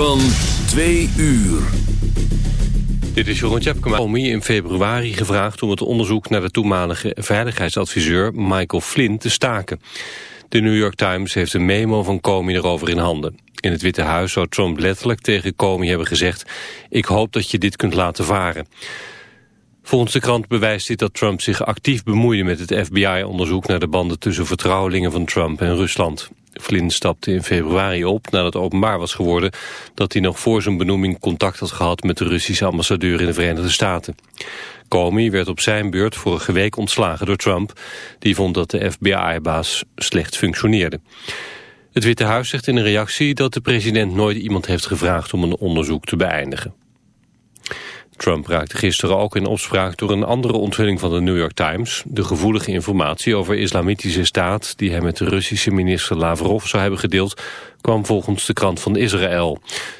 Van twee uur. Dit is Jeroen Tjepkema. Comey in februari gevraagd om het onderzoek naar de toenmalige veiligheidsadviseur Michael Flynn te staken. De New York Times heeft een memo van Comey erover in handen. In het Witte Huis zou Trump letterlijk tegen Comey hebben gezegd... ik hoop dat je dit kunt laten varen. Volgens de krant bewijst dit dat Trump zich actief bemoeide met het FBI-onderzoek... naar de banden tussen vertrouwelingen van Trump en Rusland. Flynn stapte in februari op nadat openbaar was geworden dat hij nog voor zijn benoeming contact had gehad met de Russische ambassadeur in de Verenigde Staten. Comey werd op zijn beurt vorige week ontslagen door Trump. Die vond dat de FBI-baas slecht functioneerde. Het Witte Huis zegt in een reactie dat de president nooit iemand heeft gevraagd om een onderzoek te beëindigen. Trump raakte gisteren ook in opspraak door een andere onthulling van de New York Times. De gevoelige informatie over islamitische staat die hij met de Russische minister Lavrov zou hebben gedeeld, kwam volgens de krant van Israël.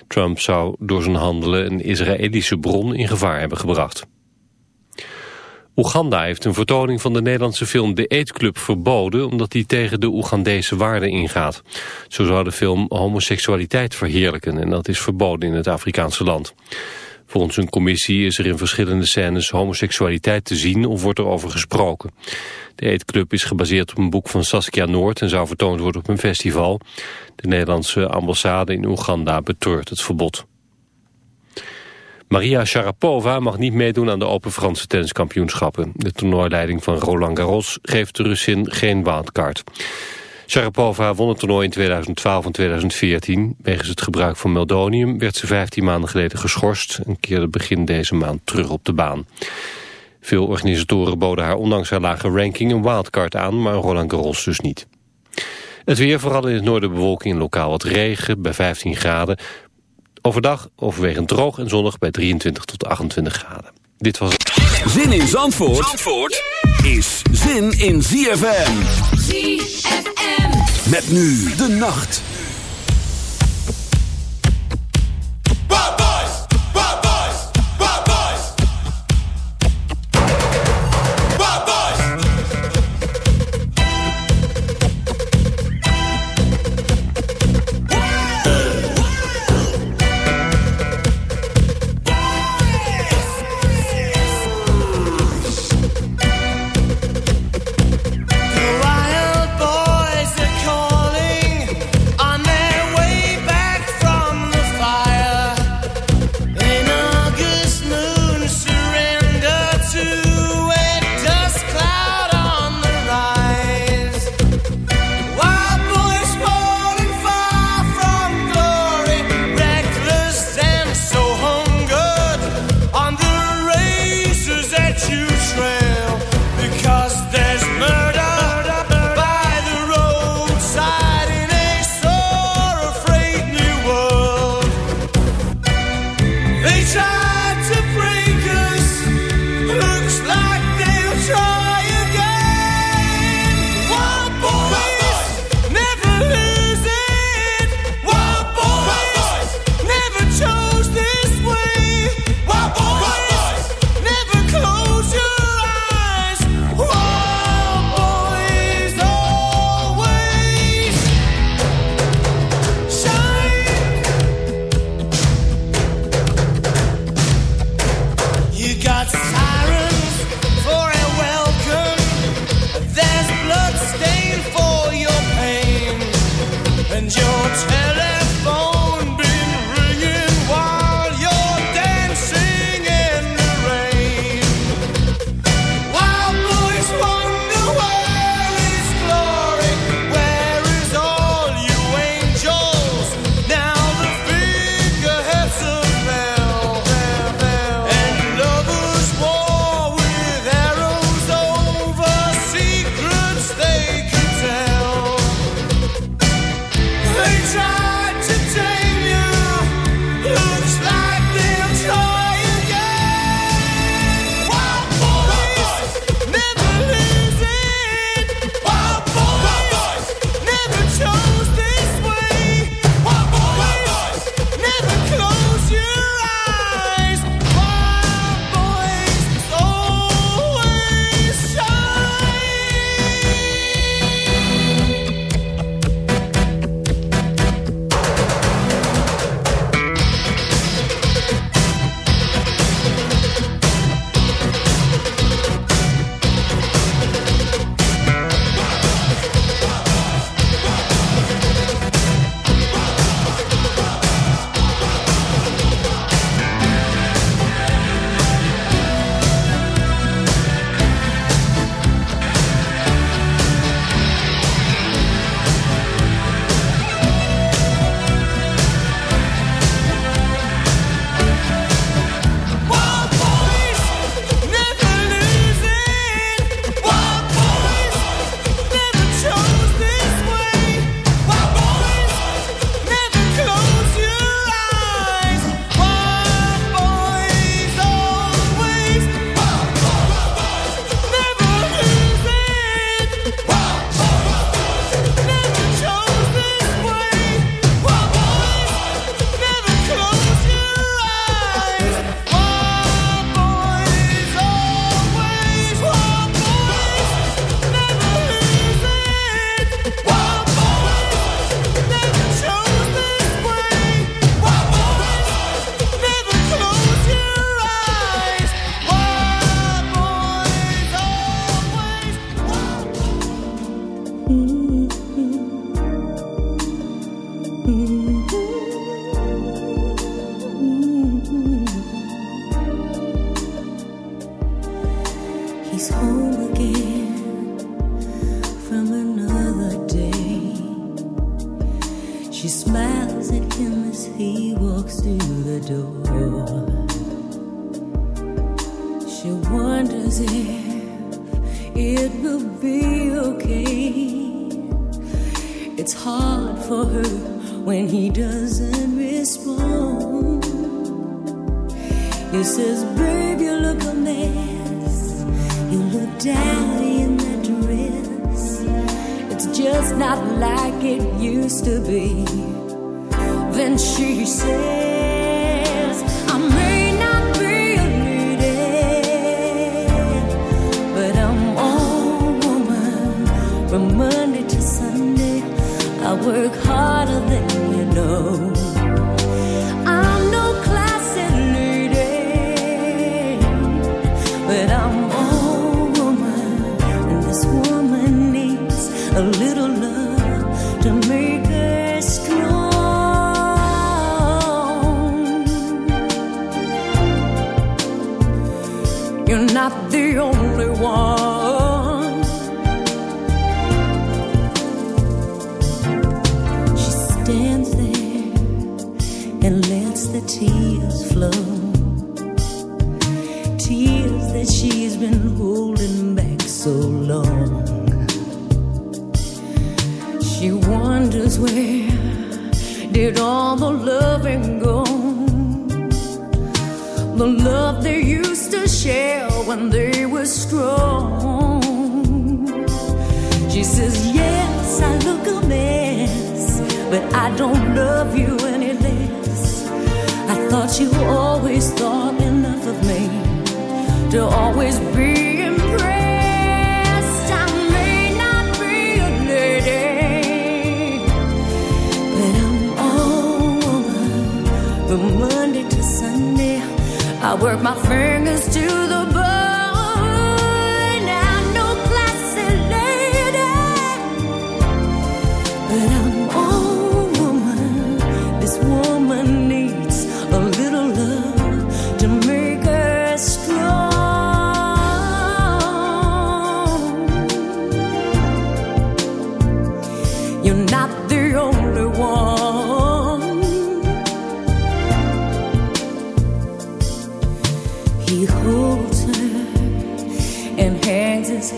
Trump zou door zijn handelen een Israëlische bron in gevaar hebben gebracht. Oeganda heeft een vertoning van de Nederlandse film De Eetclub verboden... omdat die tegen de Oegandese waarden ingaat. Zo zou de film homoseksualiteit verheerlijken... en dat is verboden in het Afrikaanse land. Volgens een commissie is er in verschillende scènes homoseksualiteit te zien of wordt er over gesproken. De eetclub is gebaseerd op een boek van Saskia Noord en zou vertoond worden op een festival. De Nederlandse ambassade in Oeganda betreurt het verbod. Maria Sharapova mag niet meedoen aan de Open Franse tenniskampioenschappen. De toernooileiding van Roland Garros geeft de Russin geen wildcard. Sharapova won het toernooi in 2012 en 2014. Wegens het gebruik van meldonium werd ze 15 maanden geleden geschorst... en keerde begin deze maand terug op de baan. Veel organisatoren boden haar ondanks haar lage ranking een wildcard aan... maar Roland Garros dus niet. Het weer, vooral in het noorden bewolking lokaal wat regen... bij 15 graden. Overdag overwegend droog en zonnig bij 23 tot 28 graden. Dit was het. Zin in Zandvoort, Zandvoort is zin in ZFM. ZFM. Met nu de nacht.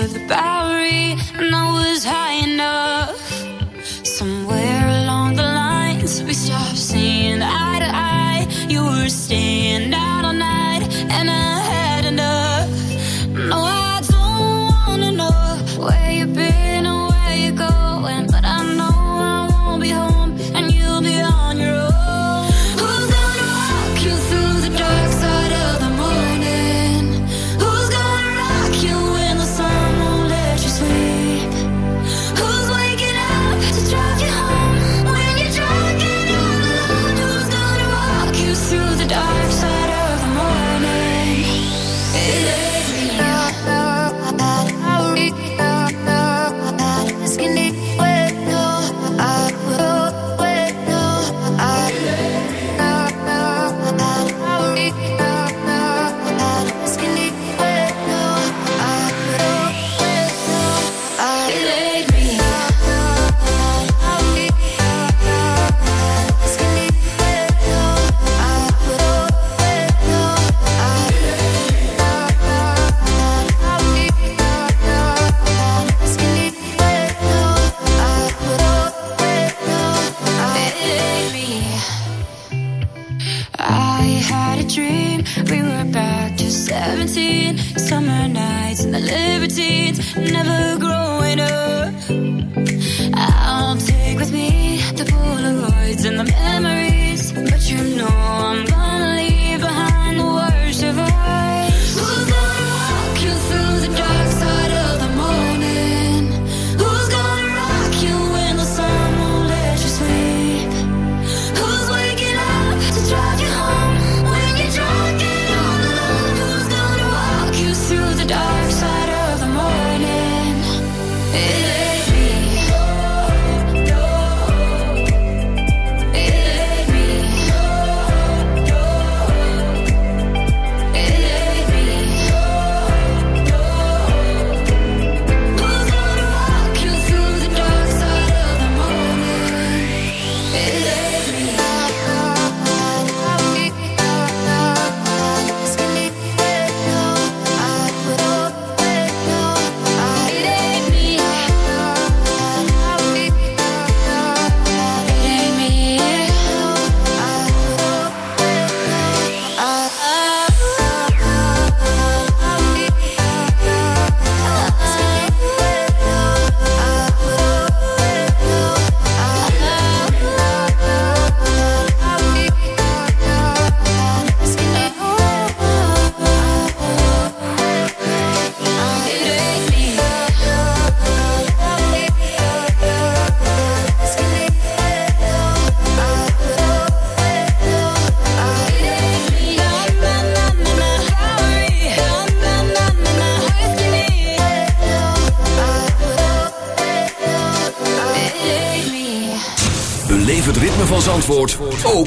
we Who's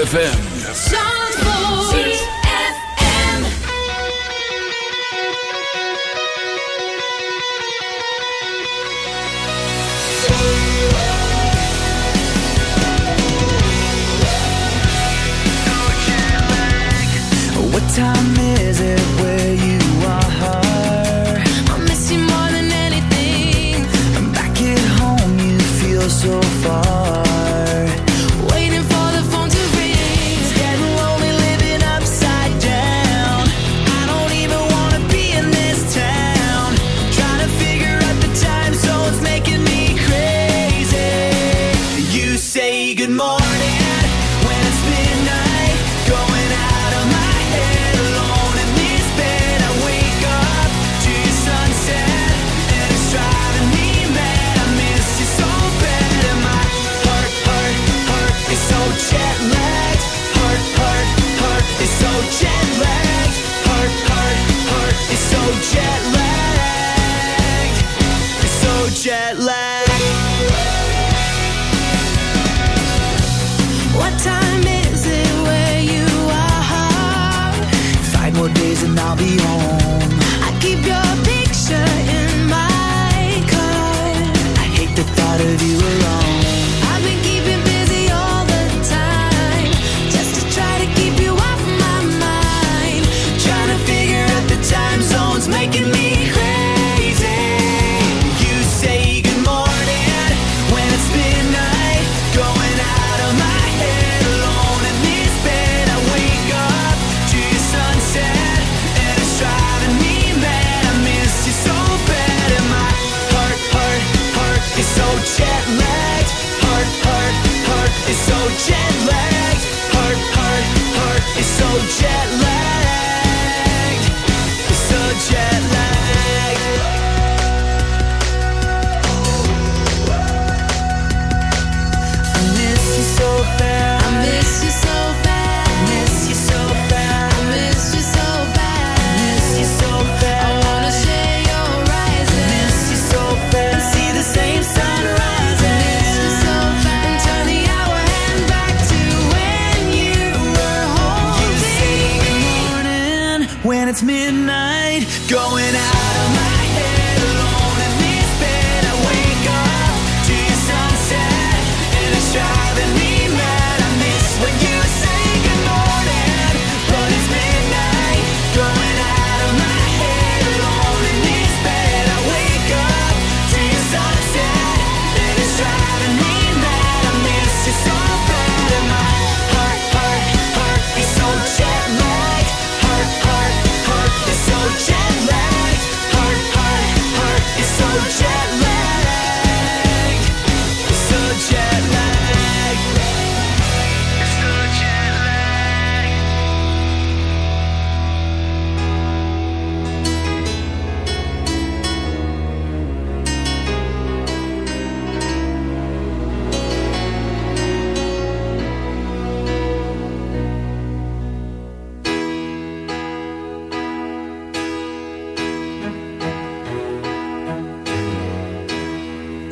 ZFM.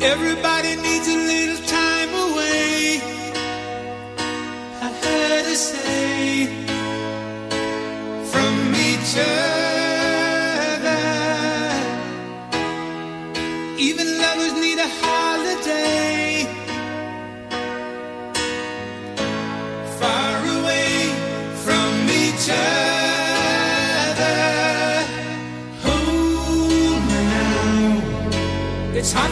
Everybody needs a little time away. I heard her say from each other. Even lovers need a holiday. Far away from each other. It's hard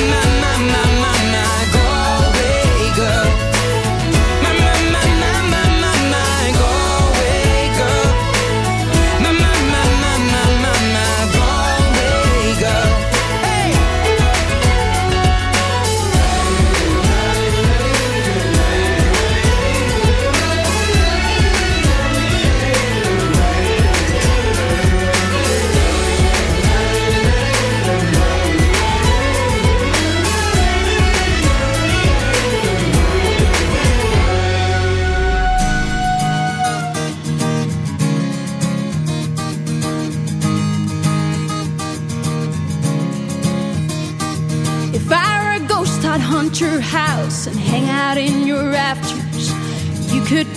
My, my, my,